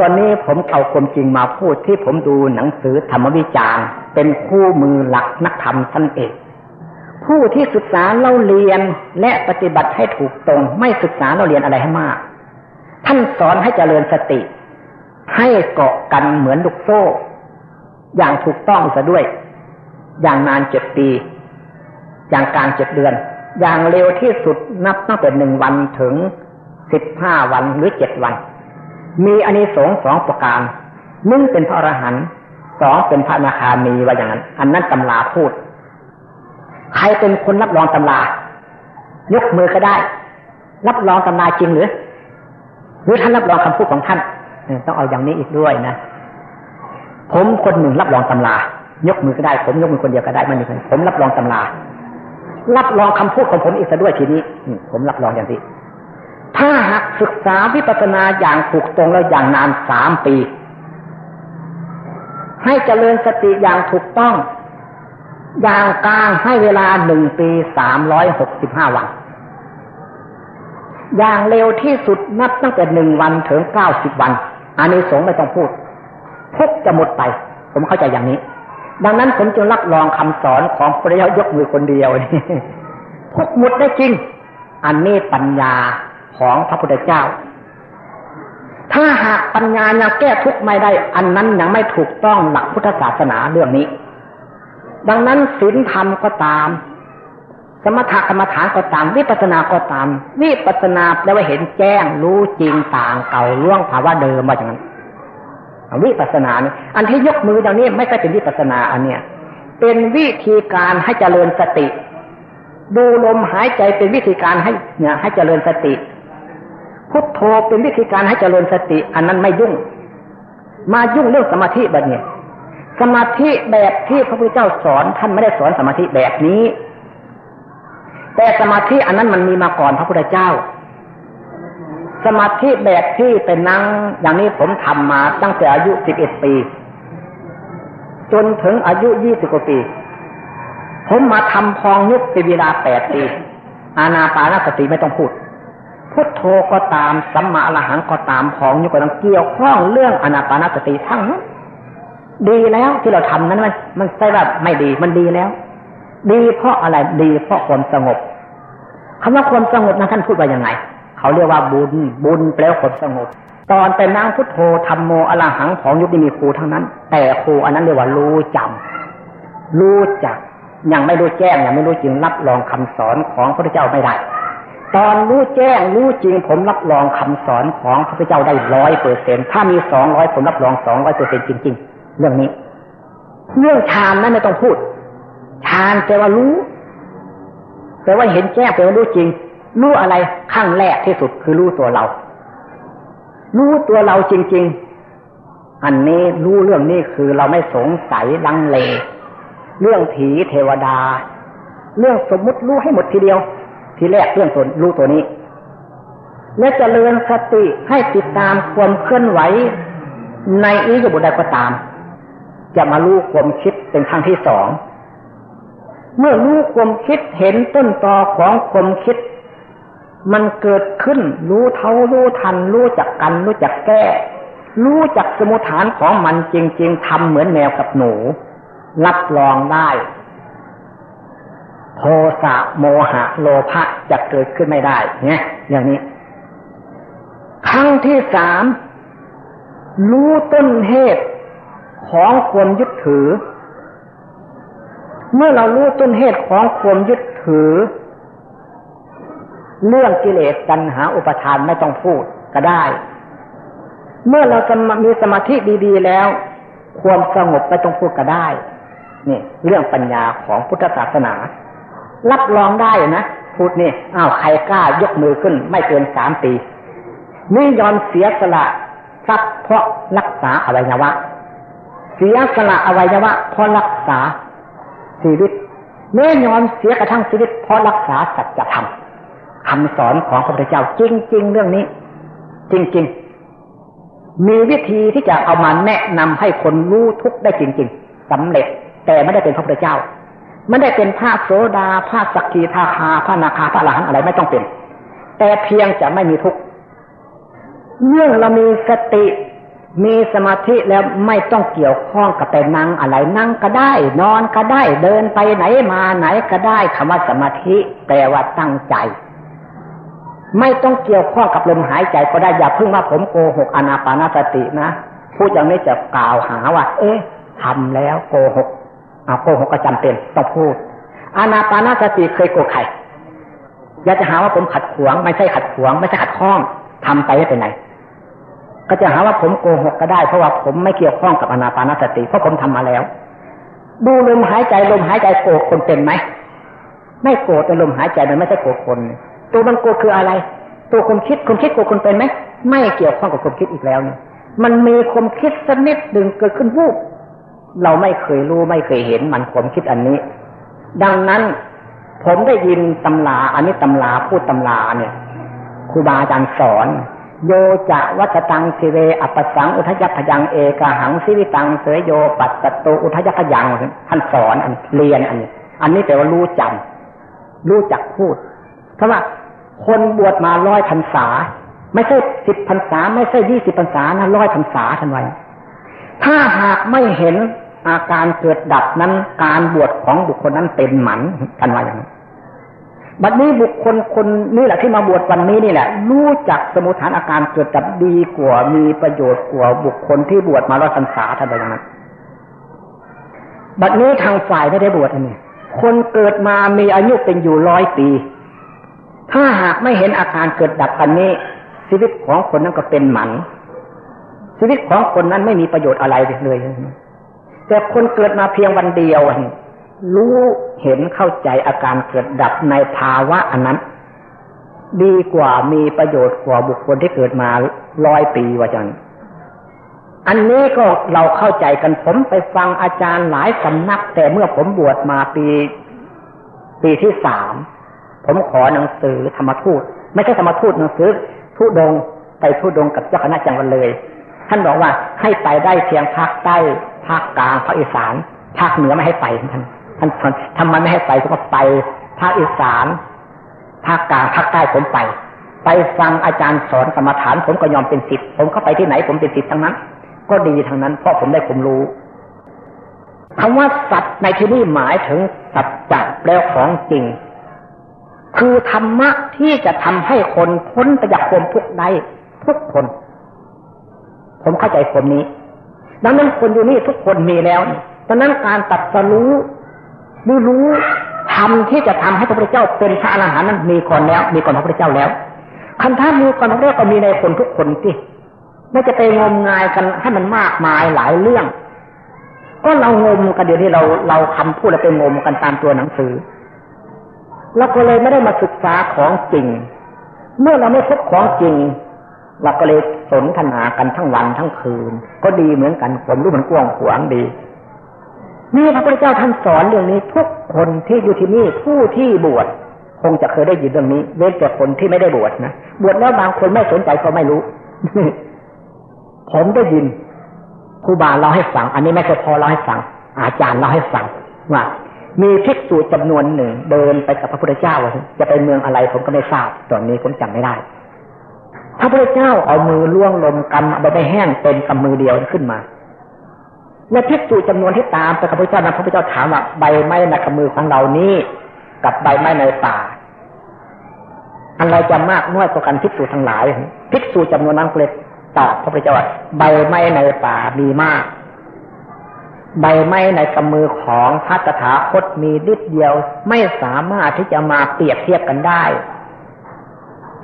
ตอนนี้ผมเอาความจริงมาพูดที่ผมดูหนังสือธรรมวิจารณ์ เป็นคู่มือหลักนักธรรมท่านเอกผู้ที่ศึกษาเล่าเรียนและปฏิบัติให้ถูกตรง ไม่ศึกษาเล่าเรียนอะไรให้มาก ท่านสอนให้เจริญสติ ให้เกาะกันเหมือนลูกโซ่ อย่างถูกต้องซะด้วย อย่างนานเจ็ดปี อย่างกลางเจ็ดเดือน อย่างเร็วที่สุดนับตั้งแต่หนึ่งวันถึงสิบห้าวันหรือเจ็ดวัน มีอานิสงส์สองประการหนึ่งเป็นพระอรหันต์สองเป็นพระนาคามีว่าอย่างนั้น อันนั้นตำราพูด ใครเป็นคนรับรองตำรายกมือก็ได้ รับรองตำราจริงหรือ หรือท่านรับรองคำพูดของท่านต้องเอาอย่างนี้อีกด้วยนะผมคนหนึ่งรับรองตำรายกมือก็ได้ ผมยกมือคนเดียวก็ได้ไม่มีใครผมรับรองตำรา รับรองคำพูดของผมอีกซะด้วยทีนี้ผมรับรองอย่างนี้ ถ้าหากศึกษาวิปัสสนาอย่างถูกตรงแล้วอย่างนานสามปี ให้เจริญสติอย่างถูกต้อง อย่างกลางให้เวลาหนึ่งปีสามร้อยหกสิบห้าวัน อย่างเร็วที่สุดนับตั้งแต่หนึ่งวันถึงเก้าสิบวัน อันนี้สงไม่ต้องพูดทุกจะหมดไป ผมเข้าใจอย่างนี้ ดังนั้นผมจึงรับรองคำสอนของพระเจ้ายกมือคนเดียวทุกหมดได้จริง อันนี้ปัญญา ของพระพุทธเจ้า ถ้าหากปัญญายังแก้ทุกข์ไม่ได้ อันนั้นยังไม่ถูกต้องหลักพุทธศาสนาเรื่องนี้ ดังนั้นศีลธรรมก็ตาม สมถกรรมฐานก็ตาม วิปัสสนาก็ตาม วิปัสสนาแปลว่าเห็นแจ้งรู้จริงต่างเก่าล่วงภาวะเดิมมาอย่างนั้นวิปัสสนาเนี่ยอันที่ยกมืออย่างนี้ไม่ใช่เป็นวิปัสสนาอันเนี้ยเป็นวิธีการให้เจริญสติ ดูลมหายใจเป็นวิธีการให้เนี่ยให้เจริญสติ พุทโธเป็นวิธีการให้เจริญสติ อันนั้นไม่ยุ่ง มายุ่งเรื่องสมาธิแบบนี้สมาธิแบบที่พระพุทธเจ้าสอนท่านไม่ได้สอนสมาธิแบบนี้ แต่สมาธิอันนั้นมันมีมาก่อนพระพุทธเจ้า สมาธิแบบที่เป็นนั่งอย่างนี้ผมทำมาตั้งแต่อายุสิบเอ็ดปี จนถึงอายุยี่สิบกว่าปี ผมมาทำพองยุบเป็นเวลาแปดปี อาณาปานสติไม่ต้องพูด พุทโธก็ตามสัมมาอรหังก็ตามของอยู่กับเกี่ยวข้องเรื่องอนาปานสติทั้งนั้นดีแล้วที่เราทำนั้นมันมันใช่ว่าไม่ดีมันดีแล้ว ดีเพราะอะไรดีเพราะความสงบคำว่าความสงบนะท่านพูดว่ายังไง เขาเรียกว่าบุญ บุญแปลว่าความสงบ ตอนไปนั่งพุทโธธรรมโมอรหังของยุคนี้มีครูทั้งนั้น แต่ครูอันนั้นเรียกว่ารู้จำรู้จักยังไม่รู้แจ้งยังไม่รู้จริงรับรองคำสอนของพระเจ้าไม่ได้ ตอนรู้แจ้งรู้จริงผมรับรองคำสอนของพระพุทธเจ้าได้ร้อยเปอร์เซ็นถ้ามีสองร้อยผมรับรองสองร้อยเปอร์เซ็นจริง ๆ เรื่องนี้ เรื่องฌานนั้นไม่ต้องพูดฌานแปลว่ารู้แปลว่าเห็นแจ้งแปลว่ารู้จริง รู้อะไรขั้งแรกที่สุดคือรู้ตัวเรา รู้ตัวเราจริง ๆ อันนี้รู้เรื่องนี้คือเราไม่สงสัยลังเล เรื่องผีเทวดา เรื่องสมมุติรู้ให้หมดทีเดียว ทีแรกเรื่องตัวรู้ตัวนี้ และจะเริญสติให้ติดตามความเคลื่อนไหว ในอิริยาบถใดก็ตาม จะมารู้ความคิดเป็นครั้งที่สองเมื่อรู้ความคิดเห็นต้นตอของความคิด มันเกิดขึ้น รู้เท่ารู้ทัน รู้จักกัน รู้จักแก้ รู้จักสมุทฐานของมันจริง ๆทำเหมือนแมวกับหนู รับรองได้ โทสะโมหะ โลภะจะเกิดขึ้นไม่ได้ เนี่ยอย่างนี้ ครั้งที่สามรู้ต้นเหตุของความยึดถือ เมื่อเรารู้ต้นเหตุของความยึดถือ เรื่องกิเลสตัณหาอุปทานไม่ต้องพูดก็ได้ เมื่อเรามีสมาธิดีๆแล้ว ความสงบไม่ต้องพูดก็ได้ นี่ เรื่องปัญญาของพุทธศาสนา รับรองได้นะพูดนี่อ้าวใครกล้ายกมือขึ้น ไม่เกินสามปีนี่ยอมเสียสละทรัพย์เพราะรักษาอวัยวะ เสียสละอวัยวะเพราะรักษาชีวิตแม่ยอมเสียกระทั่งชีวิตเพราะรักษาสัจธรรมคำสอนของพระพุทธเจ้าจริง ๆ เรื่องนี้ จริง ๆ มีวิธีที่จะเอามาแนะนำให้คนรู้ทุกได้จริง ๆสำเร็จแต่ไม่ได้เป็นพระพุทธเจ้า ไม่ได้เป็นพระโสดาพระสกีทาคาพระนาคาพระอรหันต์อะไรไม่ต้องเป็น แต่เพียงจะไม่มีทุกข์เมื่อเรามีสติมีสมาธิแล้วไม่ต้องเกี่ยวข้องกับไปนั่งอะไรนั่งก็ได้ นอนก็ได้ เดินไปไหนมาไหนก็ได้คำว่าสมาธิแปลว่าตั้งใจ ไม่ต้องเกี่ยวข้องกับลมหายใจก็ได้อย่าเพิ่งว่าผมโกหกอนาปานาสตินะพูดอย่างนี้จะกล่าวหาว่า เอ๊ะทำแล้วโกหก เอาโกหกก็จำเป็นต้องพูดอนาปานาสติเคยโกใครอยากจะหาว่าผมขัดขวางไม่ใช่ขัดขวางไม่ใช่ขัดข้องทำไปได้เป็นไงก็จะหาว่าผมโกหกก็ได้เพราะว่าผมไม่เกี่ยวข้องกับอนาปานสติเพราะผมทำมาแล้ว ดูลมหายใจลมหายใจโกรธคนเป็นไหมไม่โกรธแต่ลมหายใจมันไม่ใช่โกรธคน ตัวมันโกรธคืออะไร ตัวคนคิดคนคิดโกรธคนเป็นไหมไม่เกี่ยวข้องกับคนคิดอีกแล้วเนี่ยมันมีความคิดสักนิดหนึ่งเกิดขึ้นวูบ เราไม่เคยรู้ไม่เคยเห็นมันความคิดอันนี้ ดังนั้นผมได้ยินตำราอันนี้ตำราพูดตำราเนี่ยครูบาอาจารย์สอน โยจะวัชตังสิเวอัปสัง อุทยพยังเอกหังสิวิตังเสยโยปัตตตุอุทยพยังท่านสอนอันเรียนอันนี้อันนี้แปลว่ารู้จำรู้จักพูด เพราะว่าคนบวชมาร้อยพรรษา ไม่ใช่สิบพรรษา ไม่ใช่ยี่สิบพรรษานะร้อยพรรษาท่านไว้ ถ้าหากไม่เห็นอาการเกิดดับนั้นการบวชของบุคคลนั้นเป็นหมันท่านว่าอย่างนั้บัดนี้บุคคลคนนี่แหละที่มาบวชวันนี้นี่แหละ รู้จักสมุทฐานอาการเกิดดับดีกว่ามีประโยชน์กว่าบุคคลที่บวชมาร้อยพรรษาท่านอย่างนั้นบัดนี้ทางฝ่ายไม่ได้บวชอันนี้คนเกิดมามีอายุเป็นอยู่ร้อยปี ถ้าหากไม่เห็นอาการเกิดดับอันนี้ ชีวิตของคนนั้นก็เป็นหมัน ชีวิตของคนนั้นไม่มีประโยชน์อะไรเลย แต่คนเกิดมาเพียงวันเดียวรู้เห็นเข้าใจอาการเกิดดับในภาวะอันนั้น ดีกว่ามีประโยชน์กว่าบุคคลที่เกิดมาร้อยปีว่าจังอันนี้ก็เราเข้าใจกันผมไปฟังอาจารย์หลายสำนัก แต่เมื่อผมบวชมาปี ปีที่สามผมขอหนังสือธรรมทูต ไม่ใช่ธรรมทูตหนังสือทุดงไปทุดงกับเจ้าคณะจังหวัดเลย ท่านบอกว่าให้ไปได้เพียงภาคใต้ภาคกลางภาคอีสาน ภาคเหนือไม่ให้ไปท่านท่านทำไมไม่ให้ไปผมก็ไปภาคอีสาน ภาคกลางภาคใต้ผมไป ไปฟังอาจารย์สอนกรรมฐาน ผมก็ยอมเป็นสิทธิ์ผมเข้าไปที่ไหนผมเป็นสิทธิ์ทั้งนั้น ก็ดีทั้งนั้น เพราะผมได้ผมรู้คำว่าสัตว์ในที่นี้หมายถึงสัจจะแล้วของจริง คือธรรมะที่จะทำให้คนพ้นจากความทุกข์ได้ทุกคน ผมเข้าใจคนนี้ ดังนั้นคนอยู่นี่ทุกคนมีแล้วดังนั้นการตัดสรู้รู้รู้ทำที่จะทำให้พระพุทธเจ้าเป็นพระอรหันต์นั้นมีก่อนแล้ว มีก่อนพระพุทธเจ้าแล้วคันท่ามีก่อนพระพุทธเจ้าก็มีในคนทุกคนที่ไม่จะไปงมงายกันให้มันมากมายหลายเรื่อง ก็เรางมกันเดี๋ยวที่เราเราคำพูดแล้วไปงมกันตามตัวหนังสือเราก็เลยไม่ได้มาศึกษาของจริง เมื่อเราไม่พบของจริง เราก็เลยสนทนากันทั้งวันทั้งคืน ก็ดีเหมือนกันผมรู้มันกว้างขวางดีนี่พระพุทธเจ้าท่านสอนเรื่องนี้ ทุกคนที่อยู่ที่นี่ผู้ที่บวชคงจะเคยได้ยินเรื่องนี้ เว้นแต่คนที่ไม่ได้บวชนะบวชแล้วบางคนไม่สนใจเขาไม่รู้ผมได้ยินครูบาเล่าให้ฟัง อันนี้ไม่ใช่พอเล่าให้ฟัง อาจารย์เล่าให้ฟังว่ามีภิกษุจำนวนหนึ่งเดินไปกับพระพุทธเจ้าจะไปเมืองอะไรผมก็ไม่ทราบตอนนี้ผมจำไม่ได้ พระพุทธเจ้าเอามือล่วงลมกำใบไม้แห้งเป็นกำมือเดียวขึ้นมา และพิจูจำนวนที่ตามพระพุทธเจ้านะพระพุทธเจ้าถามว่าใบไม้ในกำมือของเรานี้กับใบไม้ในป่าอะไรจะมากน้อยกว่ากันพิจูทั้งหลายพิจูจำนวนนั้นเลยตอบพระพุทธเจ้าว่าใบไม้ในป่ามีมากใบไม้ในกำมือของพระตถาคตมีนิดเดียวไม่สามารถที่จะมาเปรียบเทียบกันได้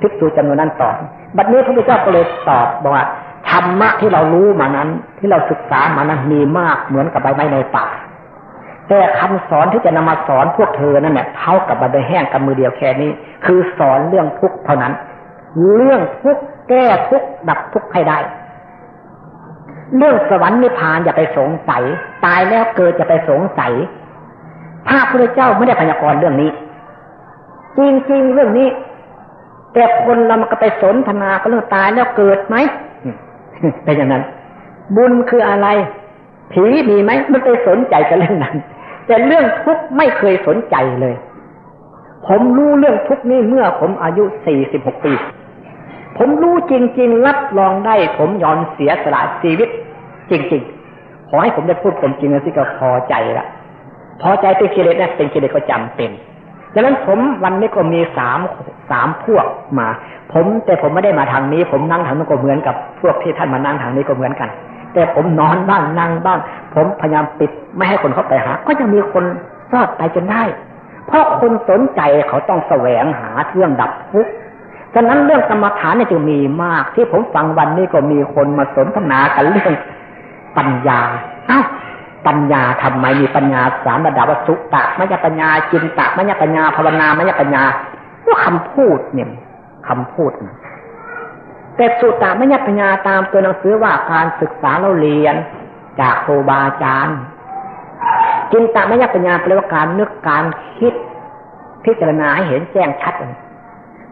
พิจูจำนวนนั้นตอบบัดนี้พระพุทธเจ้าก็เลยตอบบอกว่าธรรมะที่เรารู้มานั้น ที่เราศึกษามานั้นมีมากเหมือนกับใบไม้ในป่า แต่คำสอนที่จะนำมาสอนพวกเธอนั่นแหละเท่ากับใบไม้แห้งกับมือเดียวแค่นี้ คือสอนเรื่องทุกข์เท่านั้น เรื่องทุกข์แก้ทุกข์ดับทุกข์ให้ได้ เรื่องสวรรค์นิพพานอย่าไปสงสัย ตายแล้วเกิดจะไปสงสัยพระพุทธเจ้าไม่ได้พยากรณ์เรื่องนี้ จริงๆเรื่องนี้ แต่คนเรามันก็ไปสนทนาก็เรื่องตายแล้วเกิดไหมเป็นอย่างนั้น บุญคืออะไร ผีมีไหมมันไปสนใจกับเรื่องนั้น แต่เรื่องทุกข์ไม่เคยสนใจเลย ผมรู้เรื่องทุกข์นี่เมื่อผมอายุสี่สิบหกปี ผมรู้จริง ๆ รับรองได้ ผมยอมเสียสละชีวิต จริง ๆ ขอให้ผมได้พูดผมจริงนะสิก็พอใจละพอใจเป็นกิเลสนะเป็นกิเลสก็จำเป็น ดังนั้นผมวันนี้ก็มีสามสามพวกมา ผมแต่ผมไม่ได้มาทางนี้ ผมนั่งทางนู้นก็เหมือนกับพวกที่ท่านมานั่งทางนี้ก็เหมือนกัน แต่ผมนอนบ้างนั่งบ้าง ผมพยายามปิดไม่ให้คนเข้าไปหา ก็ยังมีคนรอดไปจนได้ เพราะคนสนใจเขาต้องแสวงหาเรื่องดับทุกข์ฉะนั้นเรื่องกรรมฐานเนี่ยจึงมีมาก ที่ผมฟังวันนี้ก็มีคนมาสนทนากันเรื่องปัญญาอ้าว ปัญญาทำไมมีปัญญาสามระดับสุตะมยปัญญาจินตะมยปัญญาภาวนามยปัญญาว่าคำพูดเนี่ยคำพูดนะแต่สุตตะมยปัญญาตามตัวหนังสือว่าการศึกษาเราเรียน จากครูบาอาจารย์จินตะมยปัญญาแปลว่าการนึกการคิด พิจารณาให้เห็นแจ้งชัด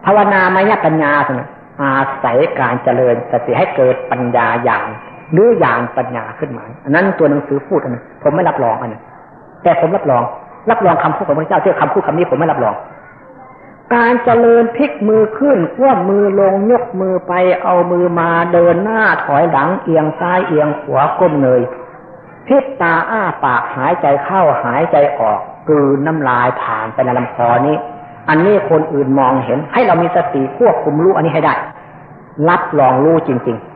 ภาวนามยปัญญาสนะอาศัยการเจริญสติให้เกิดปัญญาอย่าง หรืออย่างปัญญาขึ้นมาอันนั้นตัวหนังสือพูดอันนั้นผมไม่รับรองอันนั้นแต่ผมรับรอง รับรองคำพูดของพระเจ้าที่คำพูดคำนี้ผมไม่รับรอง การเจริญพลิกมือขึ้นคว่ำมือลงยกมือไปเอามือมาเดินหน้าถอยหลังเอียงซ้ายเอียงขวาก้มเงยพิษตาอ้าปากหายใจเข้าหายใจออกกืนน้ำลายผ่านไปในลำคอนี้ อันนี้คนอื่นมองเห็น ให้เรามีสติควบคุมรู้อันนี้ให้ได้ รับรองรู้จริง ๆ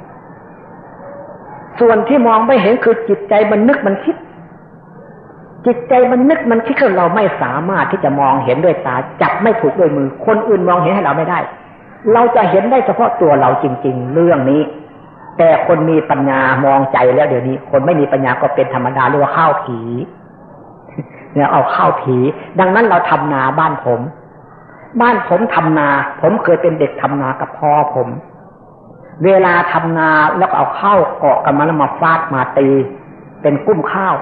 ส่วนที่มองไม่เห็นคือจิตใจมันนึกมันคิด จิตใจมันนึกมันคิดเราไม่สามารถที่จะมองเห็นด้วยตา จับไม่ถูกด้วยมือ คนอื่นมองเห็นให้เราไม่ได้ เราจะเห็นได้เฉพาะตัวเราจริง ๆ เรื่องนี้ แต่คนมีปัญญามองใจแล้วเดี๋ยวนี้ คนไม่มีปัญญาก็เป็นธรรมดาเรียกว่าข้าวผีเนี่ยเอาข้าวผี ดังนั้นเราทำนาบ้านผม บ้านผมทำนา ผมเคยเป็นเด็กทำนากับพ่อผม เวลาทำนาแล้วเอาข้าวเกาะกันมาแล้วมาฟาดมาตี เป็นกุ้มข้าว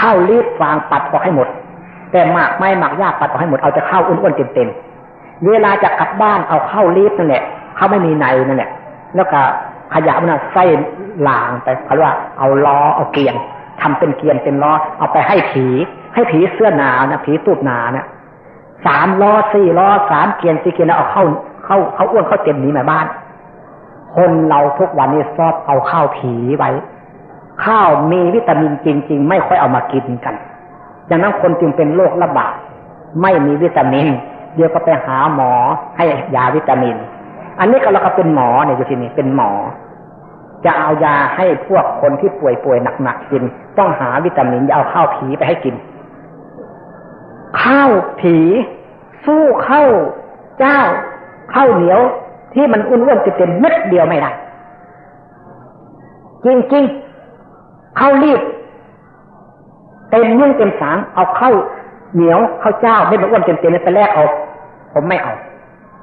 ข้าวรีบฟางปัดออกให้หมด แต่หมากไม่หมากยากปัดออกให้หมดเอาจะข้าวอ้วนๆเต็มๆเวลาจะกลับบ้านเอาข้าวรีบนั่นแหละข้าวไม่มีในนั่นแหละแล้วก็ขยะมันใส่หลางไปเขาว่าเอาล้อเอาเกียนทำเป็นเกียนเป็นล้อเอาไปให้ผีให้ผีเสื้อหนานะผีตูดหนานะสามล้อสี่ล้อสามเกียนสี่เกียนแล้วเอาเข้าเข้าเข้าอ้วนเข้าเต็มนี้มาบ้าน คนเราทุกวันนี้ชอบเอาข้าวผีไว้ ข้าวมีวิตามินจริง ๆ ไม่ค่อยเอามากินกันดังนั้นคนจึงเป็นโรคระบาดไม่มีวิตามิน เดี๋ยวก็ไปหาหมอให้ยาวิตามิน อันนี้ก็เราก็เป็นหมอเนี่ยอยู่ที่นี่เป็นหมอ จะเอายาให้พวกคนที่ป่วยๆหนักๆกิน ต้องหาวิตามินเอาข้าวผีไปให้กิน ข้าวผี สู้ข้าวเจ้าข้าวเหนียว ที่มันอ้วนๆเต็มๆเม็ดเดียวไม่ได้ จริงๆเข้ารีบเต็มยิ่งเต็มสางเอาเข้าเหนียวเข้าเจ้าไม่มันอ้วนเต็มๆไปแลกเอา ผมไม่เอา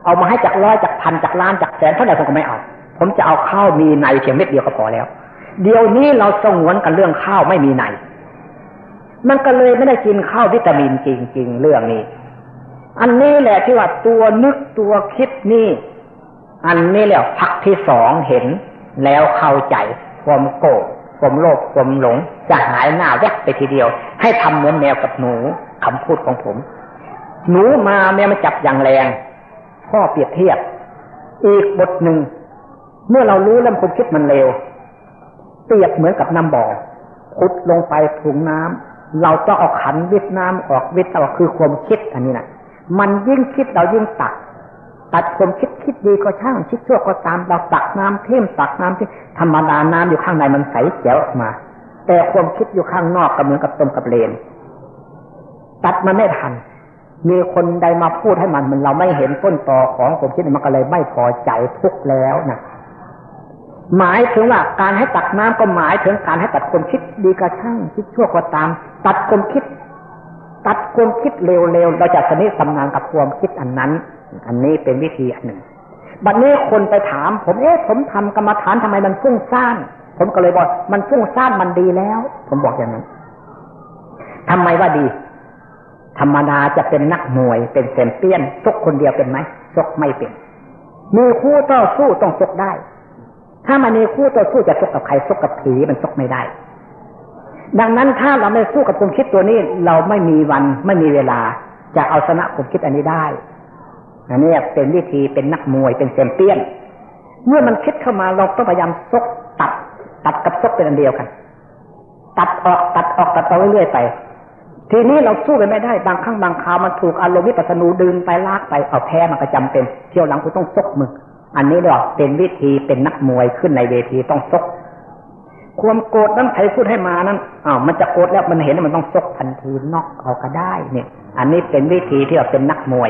เอามาให้จากร้อยจากพันจากล้านจากแสนเท่าไหร่ผมก็ไม่เอา ผมจะเอาข้าวมีในเพียงเม็ดเดียวก็พอแล้ว เดี๋ยวนี้เราสงวนกันเรื่องข้าวไม่มีในมันก็เลยไม่ได้กินข้าววิตามินจริง ๆ เรื่องนี้ อันนี้แหละที่ว่าตัวนึกตัวคิดนี่ อันนี้แล้วพักที่สองเห็นแล้วเข้าใจความโกรธความโลภความหลง จะหายหน้าแวบไปทีเดียว ให้ทำเหมือนแมวกับหนูคำพูดของผม หนูมาแมวมาจับอย่างแรงพ่อเปรียบเทียบ อีกบทหนึ่ง เมื่อเรารู้แล้วความคิดมันเร็ว เปรียบเหมือนกับน้ำบ่อขุดลงไปถุงน้ำเราต้องเอาขันวิทน้ำออกวิทเอาคือความคิดอันนี้นะมันยิ่งคิดเรายิ่งตัก ตัดความคิดคิดดีก็ช่างคิดชั่วก็ตามเราตักน้ำเทมตักน้ำที่ธรรมดาน้ำอยู่ข้างในมันใสแจ๋วออกมา แต่ความคิดอยู่ข้างนอกก็เหมือนกับต้มกับเลนตัดมันไม่ทันมีคนใดมาพูดให้มันมันเราไม่เห็นต้นตอของความคิดมันก็เลยไม่พอใจทุกแล้วนะหมายถึงว่าการให้ตักน้ำก็หมายถึงการให้ตัดความคิดดีก็ช่างคิดชั่วก็ตาม ตัดความคิด ตัดความคิดเร็วๆเราจะสนิทสำนานกับความคิดอันนั้น อันนี้เป็นวิธีอันหนึ่ง บัดนี้คนไปถาม ผมเอ๊ะผมทำกรรมฐานทำไมมันฟุ้งซ่าน ผมก็เลยบอก มันฟุ้งซ่านมันดีแล้ว ผมบอกอย่างนั้นทำไมว่าดี ธรรมดาจะเป็นนักมวยเป็นเซนเปี้ยนซกคนเดียวเป็นไหมซกไม่เป็น มีคู่ต่อสู้ต้องซกได้ ถ้ามันมีคู่ต่อสู้จะซกกับใครซกกับผีมันซกไม่ได้ดังนั้นถ้าเราไม่สู้กับความคิดตัวนี้ เราไม่มีวันไม่มีเวลาจะเอาชนะความคิดอันนี้ได้ อันนี้เป็นวิธีเป็นนักมวยเป็นเซมเปี้ยน เมื่อมันคิดเข้ามาเราต้องพยายามซกตัด ตัดกับซกเป็นอันเดียวกัน ตัดออกตัดออกตัดต่อเรื่อยๆไป ทีนี้เราสู้กันไม่ได้บางครั้งบางคราวมันถูกอารมณ์วิปัสสนูดึงไปลากไปเอาแพ้มันก็จำเป็นเที่ยวหลังกูต้องซกมึงอันนี้เรียกเป็นวิธีเป็นนักมวยขึ้นในเวทีต้องซกความโกรธนั้นใครพูดให้มานั้นอ้าวมันจะโกรธแล้วมันเห็นมันต้องซกทันทีนอกเอาก็ได้เนี่ย อันนี้เป็นวิธีที่เราเป็นนักมวย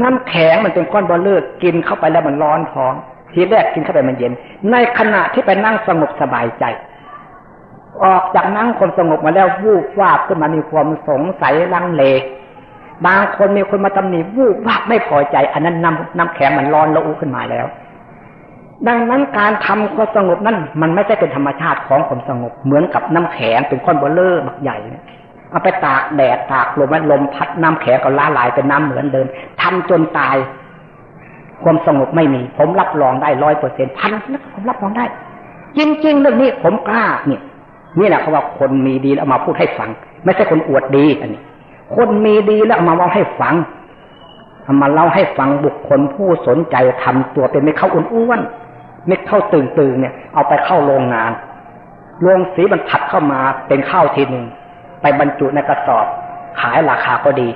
น้ำแข็งมันเป็นก้อนบอลเลือดกินเข้าไปแล้วมันร้อนท้อง ทีแรกกินเข้าไปมันเย็น ในขณะที่ไปนั่งสงบสบายใจ ออกจากนั่งคนสงบมาแล้ววูบวาบขึ้นมามีความสงสัยลังเล บางคนมีคนมาตำหนิวูบวาบไม่พอใจ อันนั้นน้ำน้ำแข็งมันร้อนระอุขึ้นมาแล้ว ดังนั้นการทำความสงบนั้นมันไม่ใช่เป็นธรรมชาติของความสงบ เหมือนกับน้ำแข็งเป็นก้อนเบ้อเร่อบักใหญ่เนี่ย เอาไปตากแดดตากลมลมพัดน้ำแข็งก็ละลายเป็นน้ำเหมือนเดิมทำจนตาย ความสงบไม่มี ผมรับรองได้ร้อยเปอร์เซ็นต์พันนะผมรับรองได้ จริงๆเรื่องนี้ผมกล้าเนี่ยนี่แหละเขาว่าคนมีดีแล้วมาพูดให้ฟัง ไม่ใช่คนอวดดีอันนี้ คนมีดีแล้วมาเล่าให้ฟังเอามาเล่าให้ฟังบุคคลผู้สนใจทำตัวเป็นไม่เข้าอ้วนๆไม่เข้าตื่นตื่นเนี่ย เอาไปเข้าโรงงานโรงสีมันผัดเข้ามาเป็นข้าวทีหนึ่ง ไปบรรจุในกระสอบ ขายราคาก็ดี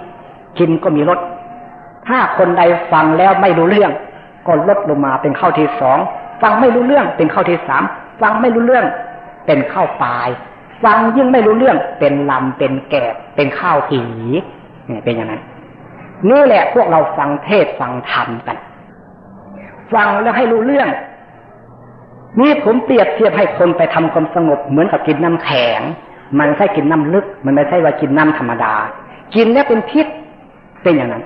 กินก็มีลด ถ้าคนใดฟังแล้วไม่รู้เรื่อง ก็ลดลงมาเป็นข้าวที่สองฟังไม่รู้เรื่องเป็นข้าวที่สามฟังไม่รู้เรื่อง เป็นข้าวปลายฟังยิ่งไม่รู้เรื่องเป็นลำเป็นแกบเป็นข้าวหีเนี่ยเป็นอย่างนั้นนี่แหละพวกเราฟังเทศฟังธรรมกัน ฟังแล้วให้รู้เรื่องนี่ผมเปรียบเทียบให้คนไปทำความสงบเหมือนกับกินน้ำแข็ง มันไม่ใช่กินน้ำลึก มันไม่ใช่ว่ากินน้ำธรรมดา กินแล้วเป็นพิษเป็นอย่างนั้น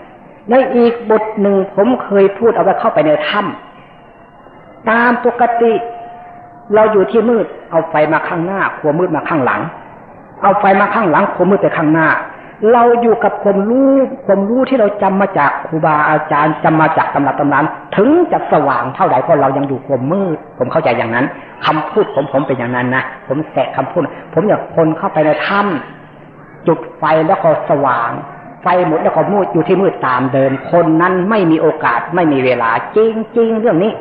ในอีกบทหนึ่งผมเคยพูดเอาไว้เข้าไปในถ้ำตามปกติ เราอยู่ที่มืด เอาไฟมาข้างหน้าขัวมืดมาข้างหลัง เอาไฟมาข้างหลังขัวมืดไปข้างหน้า เราอยู่กับความรู้ความรู้ที่เราจำมาจากครูบาอาจารย์จำมาจากตำรับตำนานถึงจะสว่างเท่าไหร่ก็เรายังอยู่ความมืด ผมเข้าใจอย่างนั้นคำพูดผมผมเป็นอย่างนั้นนะผมแสะคำพูด ผมอยากคนเข้าไปในถ้ำจุดไฟแล้วก็สว่าง ไฟหมดแล้วก็มืดอยู่ที่มืดตามเดินคนนั้นไม่มีโอกาสไม่มีเวลาจริงจริงเรื่องนี้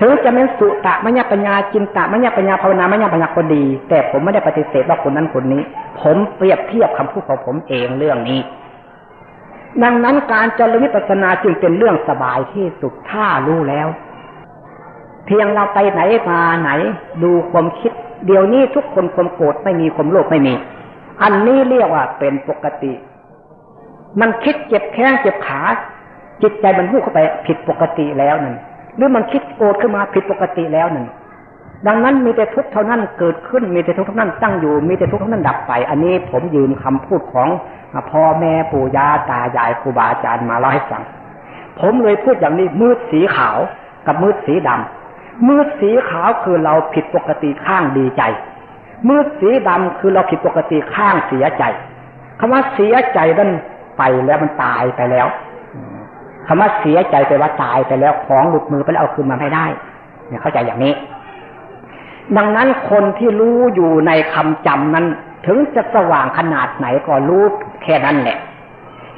ถึงจะเป็นสุตะมัญญปัญญาจินตะมัญญปัญญาภาวนามัญญปัญญาคนดี แต่ผมไม่ได้ปฏิเสธว่าคนนั้นคนนี้ ผมเปรียบเทียบคำพูดของผมเองเรื่องนี้ ดังนั้นการเจริญวิปัสสนาจึงเป็นเรื่องสบายที่สุดถ้ารู้แล้ว เพียงเราไปไหนมาไหน ดูความคิด เดี๋ยวนี้ทุกคนความโกรธไม่มีความโลภไม่มี อันนี้เรียกว่าเป็นปกติ มันคิดเจ็บแข้งเจ็บขา จิตใจมันพุ่งเข้าไปผิดปกติแล้วนั่น หรือมันคิดโกรธขึ้นมาผิดปกติแล้วนั่นดังนั้นมีแต่ทุกข์เท่านั้นเกิดขึ้น มีแต่ทุกข์เท่านั้นตั้งอยู่ มีแต่ทุกข์เท่านั้นดับไป อันนี้ผมยืมคำพูดของพ่อแม่ปู่ย่าตายายครูบาอาจารย์มาเล่าให้ฟัง ผมเลยพูดอย่างนี้มืดสีขาวกับมืดสีดำมืดสีขาวคือเราผิดปกติข้างดีใจ มืดสีดำคือเราผิดปกติข้างเสียใจคำว่าเสียใจนั้นไปแล้วมันตายไปแล้ว คำว่าเสียใจไปว่าตายไปแล้วของหลุดมือไปแล้วเอาคืนมาไม่ได้เนี่ยเข้าใจอย่างนี้ ดังนั้นคนที่รู้อยู่ในคำจำนั้น ถึงจะสว่างขนาดไหนก็รู้แค่นั้นแหละ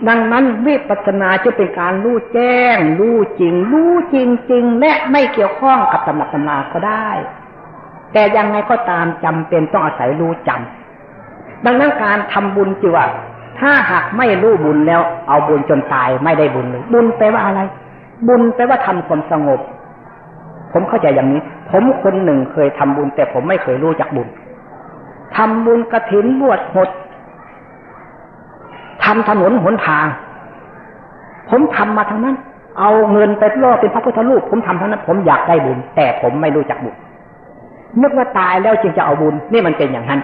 ดังนั้นวิปัสสนาจะเป็นการรู้แจ้ง รู้จริง รู้จริงจริงและไม่เกี่ยวข้องกับตำหนักตำนาก็ได้ แต่ยังไงก็ตามจำเป็นต้องอาศัยรู้จำดังนั้นการทำบุญจิว่า ถ้าหากไม่รู้บุญแล้ว เอาบุญจนตายไม่ได้บุญเลยบุญแปลว่าอะไร บุญแปลว่าทำความสงบ ผมเข้าใจอย่างนี้ ผมคนหนึ่งเคยทำบุญ แต่ผมไม่เคยรู้จักบุญทำบุญกระถินบวชหดทำถนนหนทาง ผมทำมาทั้งนั้น เอาเงินไปล่อเป็นพระพุทธรูป ผมทำทั้งนั้น ผมอยากได้บุญ แต่ผมไม่รู้จักบุญนึกว่าตายแล้วจึงจะเอาบุญ นี่มันเป็นอย่างนั้น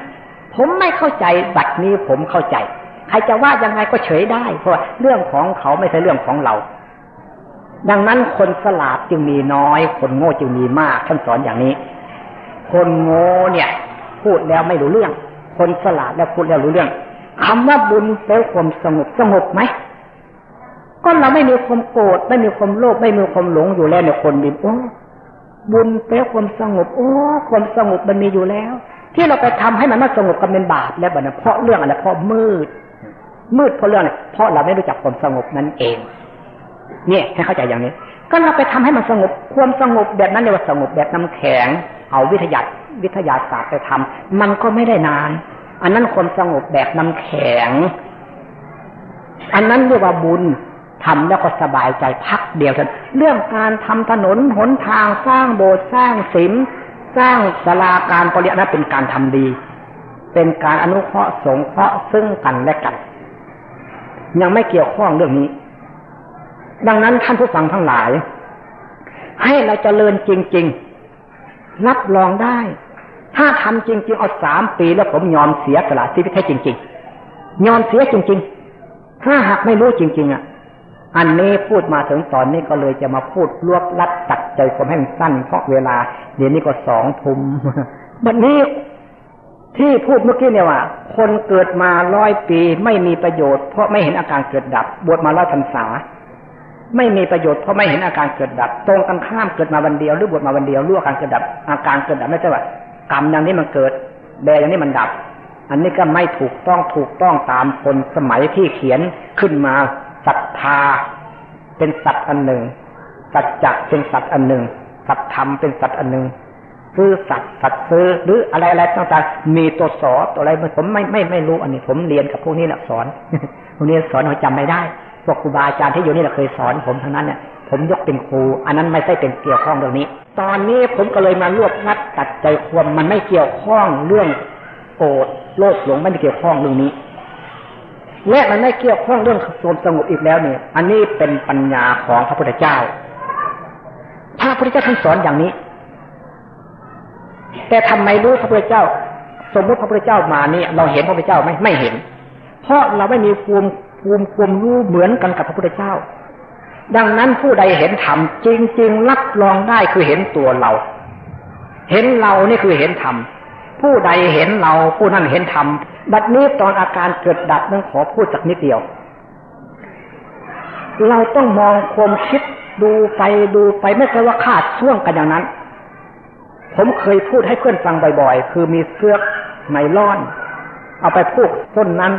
ผมไม่เข้าใจบัดนี้ผมเข้าใจ ใครจะว่ายังไงก็เฉยได้ เพราะเรื่องของเขาไม่ใช่เรื่องของเรา ดังนั้นคนสลาดจึงมีน้อย คนโง่จึงมีมากท่านสอนอย่างนี้ คนโง่เนี่ย พูดแล้วไม่รู้เรื่อง คนสลาดแล้วพูดแล้วรู้เรื่องคำว่าบุญแปลความสงบสงบไหมก็เราไม่มีความโกรธไม่มีความโลภไม่มีความหลงอยู่แล้วเนี่ยคนดีโอ้บุญแปลความสงบโอ้ความสงบมันมีอยู่แล้ว ที่เราไปทำให้มันไมาสงบกันเป็นบาปแล้วบัดนี้เพราะเรื่องอะไรเพราะมืด มืดเพราะเรื่องอะไรเพราะเราไม่รู้จักความสงบนั่นเอง เนี่ยให้เข้าใจอย่างนี้ ก็เราไปทำให้มันสงบความสงบแบบนั้นเรียกว่าสงบแบบน้ำแข็ง เอาวิทยาวิทยาศาสตร์ไปทำมันก็ไม่ได้นาน อันนั้นความสงบแบบน้ำแข็ง อันนั้นเรียกว่าบุญทำแล้วก็สบายใจพักเดียวกันเรื่องการทำถนนหนทางสร้างโบสถ์สร้างศิมสร้างศาลาการปริยนั้นเป็นการทำดี เป็นการอนุเคราะห์สงเคราะห์ซึ่งกันและกัน ยังไม่เกี่ยวข้องเรื่องนี้ ดังนั้นท่านผู้ฟังทั้งหลาย ให้เราจเจริญจริง ๆ รับรองได้ ถ้าทำจริง ๆ เอาสามปีแล้วผมยอมเสียสละชีวิตให้จริง ๆ ยอมเสียจริง ๆ ถ้าหากไม่รู้จริง ๆ อะ อันนี้พูดมาถึงตอนนี้ก็เลยจะมาพูดรวบลัดตัดใจผมให้มันสั้นเพราะเวลา เดี๋ยวนี้ก็สองทุ่มวันนี้ ที่พูดเมื่อกี้เนี่ยว่า คนเกิดมาร้อยปีไม่มีประโยชน์ เพราะไม่เห็นอาการเกิดดับบวชมาร้อยพรรษา ไม่มีประโยชน์เพราะไม่เห็นอาการเกิดดับ ตรงกันข้ามเกิดมาวันเดียวหรือบวชมาวันเดียวรู้อาการเกิดดับ อาการเกิดดับไม่ใช่ว่ากรรมอย่างนี้มันเกิดแบอย่างนี้มันดับ อันนี้ก็ไม่ถูกต้องถูกต้องตามคนสมัยที่เขียนขึ้นมาศรัทธา เป็นสัตว์อันหนึ่งสัจจะเป็นสัตว์อันหนึ่งสัตธรรมเป็นสัตว์อันหนึ่ง ซื้อสัตว์สัตว์ซื้อหรืออะไรอะไรต่างๆมีตัวสอตัวอะไรผมไม่ไม่ไม่รู้อันนี้ ผมเรียนกับพวกนี้แหละสอนพวกนี้สอนเขาจำไม่ได้พวกครูบาอาจารย์ที่อยู่นี่เราเคยสอนผมทั้งนั้นเนี่ยผมยกเป็นครู อันนั้นไม่ใช่เป็นเกี่ยวข้องเรื่องนี้ ตอนนี้ผมก็เลยมารวบรัดตัดใจความมันไม่เกี่ยวข้องเรื่องโกรธโลภหลงไม่ได้เกี่ยวข้องเรื่องนี้และมันไม่เกี่ยวข้องเรื่องความสงบอีกแล้วเนี่ย อันนี้เป็นปัญญาของพระพุทธเจ้าพระพุทธเจ้าท่านสอนอย่างนี้ แต่ทำไมรู้พระพุทธเจ้า สมมติพระพุทธเจ้ามาเนี่ยเราเห็นพระพุทธเจ้าไหมไม่เห็น เพราะเราไม่มีภูมิภูมิภูมิรู้เหมือนกันกับพระพุทธเจ้า ดังนั้นผู้ใดเห็นธรรมจริง ๆ รับรองได้คือเห็นตัวเรา เห็นเรานี่คือเห็นธรรมผู้ใดเห็นเราผู้นั้นเห็นธรรมบัดนี้ตอนอาการเกิดดับนั้นขอพูดสักนิดเดียว เราต้องมองความคิดดูไปดูไปไม่ใช่ว่าขาดช่วงกันอย่างนั้น ผมเคยพูดให้เพื่อนฟังบ่อยๆ คือมีเสื้อไนล่อน เอาไปพูดต้นนั้น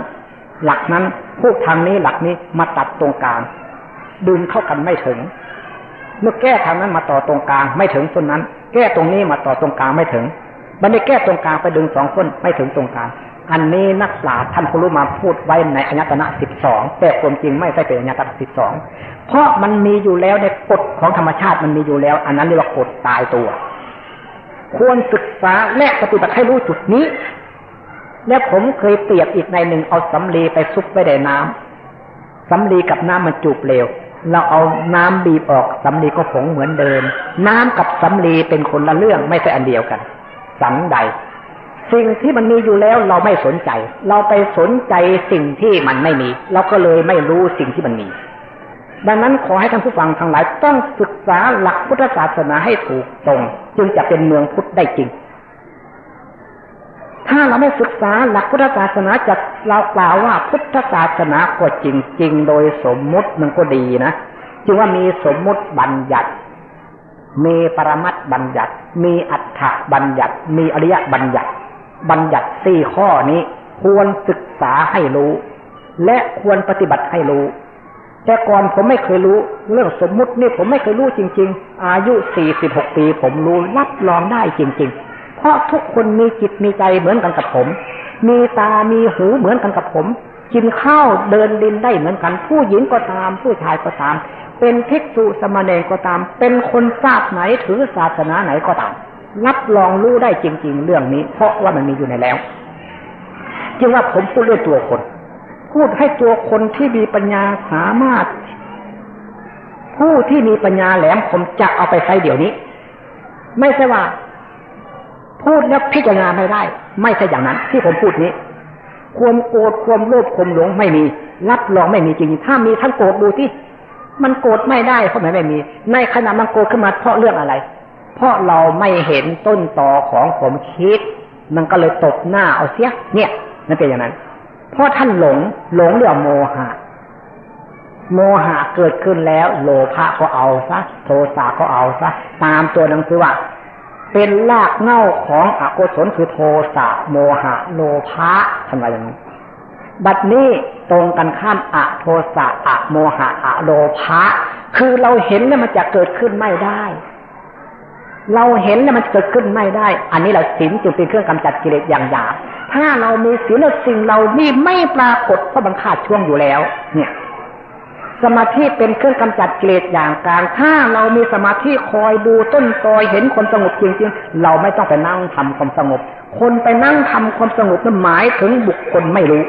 หลักนั้นพูดทางนี้หลักนี้มาตัดตรงกลาง ดึงเข้ากันไม่ถึง เมื่อแก้ทางนั้นมาต่อตรงกลางไม่ถึงต้นนั้น แก้ตรงนี้มาต่อตรงกลางไม่ถึงมันได้แก้ตรงกลางไปดึงสองคนไม่ถึงตรงกลาง อันนี้นักปราชญ์ท่านผู้รู้มาพูดไว้ในอัญตนะสิบสองแต่ความจริงไม่ใช่เป็นอัญตนะสิบสองเพราะมันมีอยู่แล้วในกฎของธรรมชาติมันมีอยู่แล้ว อันนั้นเรียกว่ากฎตายตัว ควรศึกษาและปฏิบัติให้รู้จุดนี้ และผมเคยเปรียบอีกในหนึ่งเอาสำลีไปซุกไว้ในน้ำสำลีกับน้ำมันจูบเร็วเราเอาน้ำบีบออกสำลีก็ผงเหมือนเดิม น้ำกับสำลีเป็นคนละเรื่องไม่ใช่อันเดียวกัน สันใด สิ่งที่มันมีอยู่แล้วเราไม่สนใจ เราไปสนใจสิ่งที่มันไม่มี เราก็เลยไม่รู้สิ่งที่มันมี ดังนั้นขอให้ท่านผู้ฟังทั้งหลายต้องศึกษาหลักพุทธศาสนาให้ถูกตรง จึงจะเป็นเมืองพุทธได้จริง ถ้าเราไม่ศึกษาหลักพุทธศาสนาจะเรากล่าวว่าพุทธศาสนาก็จริงๆโดยสมมุติมันก็ดีนะจึงว่ามีสมมุติบัญญัติ มีปรมัตบัญญัติ มีอัฏฐบัญญัติ มีอริยบัญญัติ บัญญัติสี่ข้อนี้ควรศึกษาให้รู้ และควรปฏิบัติให้รู้ แต่ก่อนผมไม่เคยรู้ เรื่องสมมุตินี่ผมไม่เคยรู้จริง ๆ อายุสี่สิบหกปี ผมรู้รับรองได้จริง ๆ เพราะทุกคนมีจิตมีใจเหมือนกันกับผม มีตามีหูเหมือนกันกับผม กินข้าวเดินดินได้เหมือนกัน ผู้หญิงก็ตาม ผู้ชายก็ตาม เป็นภิกษุสมณเณรก็ตาม เป็นคนทราบไหนถือศาสนาไหนก็ตาม รับรองรู้ได้จริง ๆ เรื่องนี้ เพราะว่ามันมีอยู่ในแล้ว จึงว่าผมพูดเรื่องตัวคน พูดให้ตัวคนที่มีปัญญาสามารถ ผู้ที่มีปัญญาแหลมคมจะเอาไปใช้เดี๋ยวนี้ ไม่ใช่ว่า พูดแล้วพิจารณาไม่ได้ ไม่ใช่อย่างนั้น ที่ผมพูดนี้ ความโกรธความโลภความหลงไม่มี รับรองไม่มีจริง ถ้ามีท่านโกรธดูที่มันโกรธไม่ได้เพราะมันไม่มี ในขณะมันโกรธขึ้นมาเพราะเรื่องอะไร เพราะเราไม่เห็นต้นต่อของผมคิด มันก็เลยตกหน้าเอาเสีย เนี่ยนั่นเป็นอย่างนั้น เพราะท่านหลง หลงเรื่องโมหะ โมหะเกิดขึ้นแล้ว โลภะก็เอาซะโทสะก็เอาซะตามตัวหนังสือว่าเป็นรากเง่าของอกุศลคือโทสะโมหะ โลภะทำไรอย่างนี้บัดนี้ตรงกันข้ามอะโทสะอะโมหะอะโลภะคือเราเห็นแล้วมันจะเกิดขึ้นไม่ได้ เราเห็นแล้วมันเกิดขึ้นไม่ได้ อันนี้เราศีลจึงเป็นเครื่องกำจัดกิเลสอย่างหยาบถ้าเรามีศีลแล้วสิ่งเรานี่ไม่ปรากฏเพราะบังขาดช่วงอยู่แล้ว เนี่ย สมาธิเป็นเครื่องกำจัดกิเลสอย่างกลาง ถ้าเรามีสมาธิคอยดูต้นตอยเห็นคนสงบจริงๆ เราไม่ต้องไปนั่งทำความสงบ คนไปนั่งทำความสงบนั้นหมายถึงบุคคลไม่รู้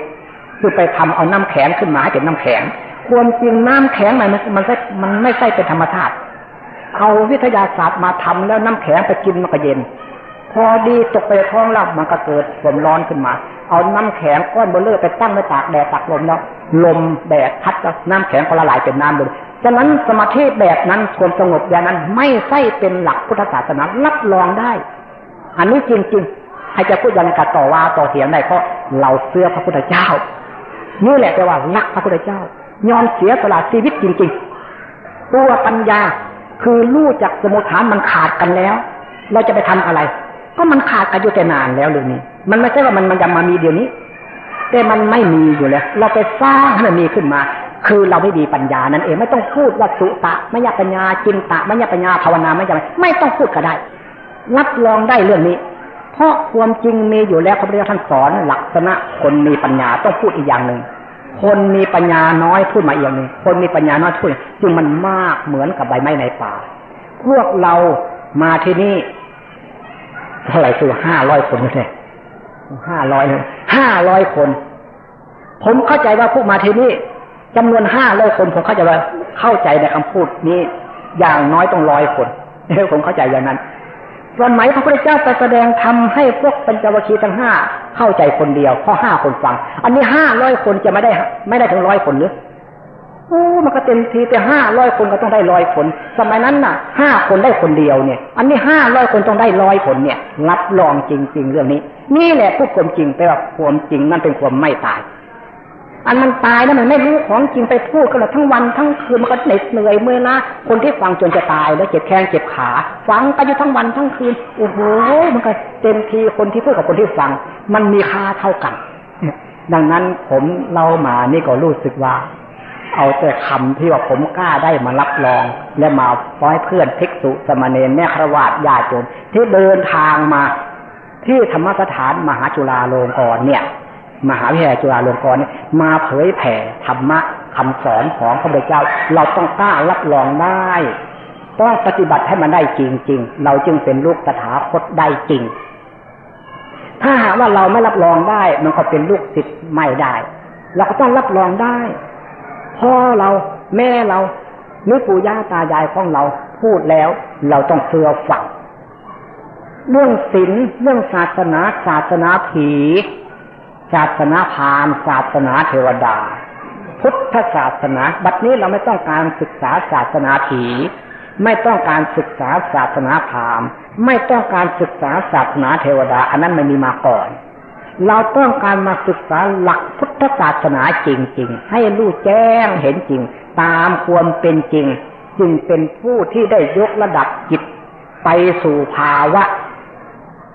คือไปทำเอาน้ำแข็งขึ้นมาให้เป็นน้ำแข็ง ความจริงน้ำแข็งมันมันมันไม่ใช่เป็นธรรมชาติ เอาวิทยาศาสตร์มาทำแล้วน้ำแข็งไปกินมันก็เย็น พอดีตกไปท้องรับมันก็เกิดความร้อนขึ้นมา เอาน้ำแข็งก้อนเบ้อเร่อไปตั้งไว้ตากแดดตากลมแล้วลมแดดพัดแล้วน้ำแข็งก็ละลายเป็นน้ำเลยฉะนั้นสมาธิแบบนั้นความสงบอย่างนั้นไม่ใช่เป็นหลักพุทธศาสนารับรองได้ อันนี้จริงๆใครจะพูดยังกัดต่อว่าต่อเถียงได้เพราะเราเสื้อพระพุทธเจ้านี่แหละแปลว่ารักพระพุทธเจ้า ยอมเสียสละชีวิตจริงๆ ตัวปัญญา คือรู้จักสมุทฐานมันขาดกันแล้ว เราจะไปทำอะไร ก็มันขาดกันอยู่แต่นานแล้วเรื่องนี้มันไม่ใช่ว่ามันมันจะมามีเดี๋ยวนี้ แต่มันไม่มีอยู่แล้ว เราไปสร้างให้มันมีขึ้นมา คือเราไม่มีปัญญานั่นเองไม่ต้องพูดว่าสุตะไม่ยาปัญญาจินตะไม่ยาปัญญาภาวนาไม่ยาไม่ต้องพูดก็ได้ รับรองได้เรื่องนี้ เพราะความจริงมีอยู่แล้วพระพุทธเจ้าท่านสอนลักษณะคนมีปัญญาต้องพูดอีกอย่างหนึ่ง คนมีปัญญาน้อยพูดมาอีกองหนึ่งคนมีปัญญาน้อยพูดจึงมันมากเหมือนกับใบไม้ในป่า พวกเรามาที่นี่เท่าไหร่คือห้าร้อยคนเลยห้าร้อยห้าร้อยคน ผมเข้าใจว่าพวกมาที่นี่จำนวนห้าร้อยคนผมเข้าใจว่าเข้าใจในคำพูดนี้ อย่างน้อยต้องร้อยคนผมเข้าใจอย่างนั้น วันไหนพระพุทธเจ้าไปแสดงทำให้พวกปัญจวัคคีย์ทั้งห้าเข้าใจคนเดียวเพราะห้าคนฟัง อันนี้ห้าร้อยคนจะไม่ได้ ไม่ได้ถึงร้อยคนหรือโอ้มันก็เต็มทีแต่ห้าร้อยคนก็ต้องได้ร้อยคน สมัยนั้นน่ะห้าคนได้คนเดียวเนี่ย อันนี้ห้าร้อยคนต้องได้ร้อยคนเนี่ยรับรองจริง ๆ เรื่องนี้ นี่แหละพูดความจริงแปลว่าความจริงนั่นเป็นความไม่ตาย อันมันตายแล้วมันไม่รู้ของจริงไปพูดกันเลยทั้งวันทั้งคืนมันก็เหน็ดเหนื่อยเมื่อยล้าคนที่ฟังจนจะตายแล้วเจ็บแข้งเจ็บขาฟังไปอยู่ทั้งวันทั้งคืนโอ้โหมันก็เต็มทีคนที่พูดกับคนที่ฟัง มันมีค่าเท่ากัน ดังนั้นผมเล่ามานี่ก็รู้สึกว่า เอาแต่คำที่ว่าผมกล้าได้มารับรอง และมาฟ้อยเพื่อนภิกษุสมณเณรแม่ครวาสญาติโยมที่เดินทางมา ที่ธรรมสถานมหาจุฬาลงกรณ์เนี่ย มหาวิทยาลัยจุฬาลงกรณ์มาเผยแผ่ธรรมะคำสอนของพระพุทธเจ้า เราต้องกล้ารับรองได้ ต้องปฏิบัติให้มันได้จริง ๆ เราจึงเป็นลูกตถาคตได้จริง ถ้าหากว่าเราไม่รับรองได้ มันก็เป็นลูกศิษย์ไม่ได้ เราก็ต้องรับรองได้พ่อเราแม่เราหรือปู่ย่าตายายของเราพูดแล้ว เราต้องเชื่อฟังเรื่องศีลเรื่องศาสนาศาสนาผี ศาสนาพราหมณ์ศาสนาเทวดา พุทธศาสนา บัดนี้เราไม่ต้องการศึกษาศาสนาผีไม่ต้องการศึกษาศาสนาพราหมณ์ไม่ต้องการศึกษาศาสนาเทวดา อันนั้นไม่มีมาก่อน เราต้องการมาศึกษาหลักพุทธศาสนาจริง ๆ ให้รู้แจ้งเห็นจริง ตามความเป็นจริง จึงเป็นผู้ที่ได้ยกระดับจิต ไปสู่ภาวะ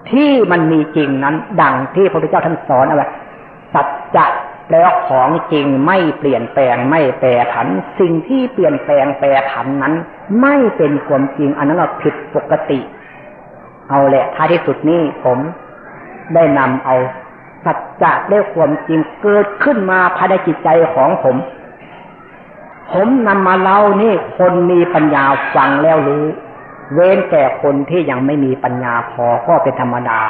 ที่มันมีจริงนั้น ดังที่พระพุทธเจ้าท่านสอนเอาไว้สัจจะแปลว่าของจริงไม่เปลี่ยนแปลงไม่แปรผัน สิ่งที่เปลี่ยนแปลงแปรผันนั้น ไม่เป็นความจริงอันนั้นเราผิดปกติ เอาแหละท้ายที่สุดนี้ผมได้นำเอาสัจจะได้ความจริงเกิดขึ้นมาภายในจิตใจของผม ผมนำมาเล่านี่คนมีปัญญาฟังแล้วรู้ เว้นแต่คนที่ยังไม่มีปัญญาพอก็เป็นธรรมดา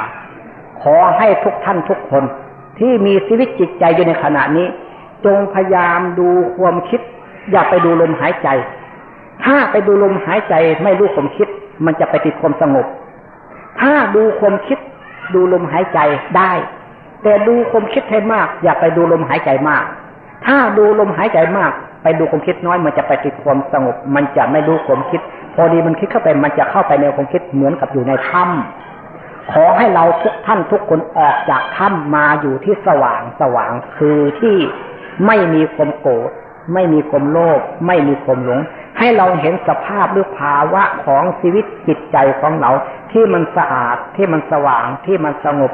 ขอให้ทุกท่านทุกคนที่มีชีวิตจิตใจอยู่ในขณะนี้ จงพยายามดูความคิด อย่าไปดูลมหายใจ ถ้าไปดูลมหายใจไม่รู้ความคิด มันจะไปติดความสงบ ถ้าดูความคิด ดูลมหายใจได้ แต่ดูความคิดให้มาก อย่าไปดูลมหายใจมาก ถ้าดูลมหายใจมาก ไปดูความคิดน้อย มันจะไปติดความสงบ มันจะไม่รู้ความคิด พอดีมันคิดเข้าไปมันจะเข้าไปในความคิดเหมือนกับอยู่ในถ้ำขอให้เราทุกท่านทุกคนออกจากถ้ำมาอยู่ที่สว่างสว่างคือที่ไม่มีความโกรธไม่มีความโลภไม่มีความหลง ให้เราเห็นสภาพหรือภาวะของชีวิตจิตใจของเรา ที่มันสะอาดที่มันสว่างที่มันสงบ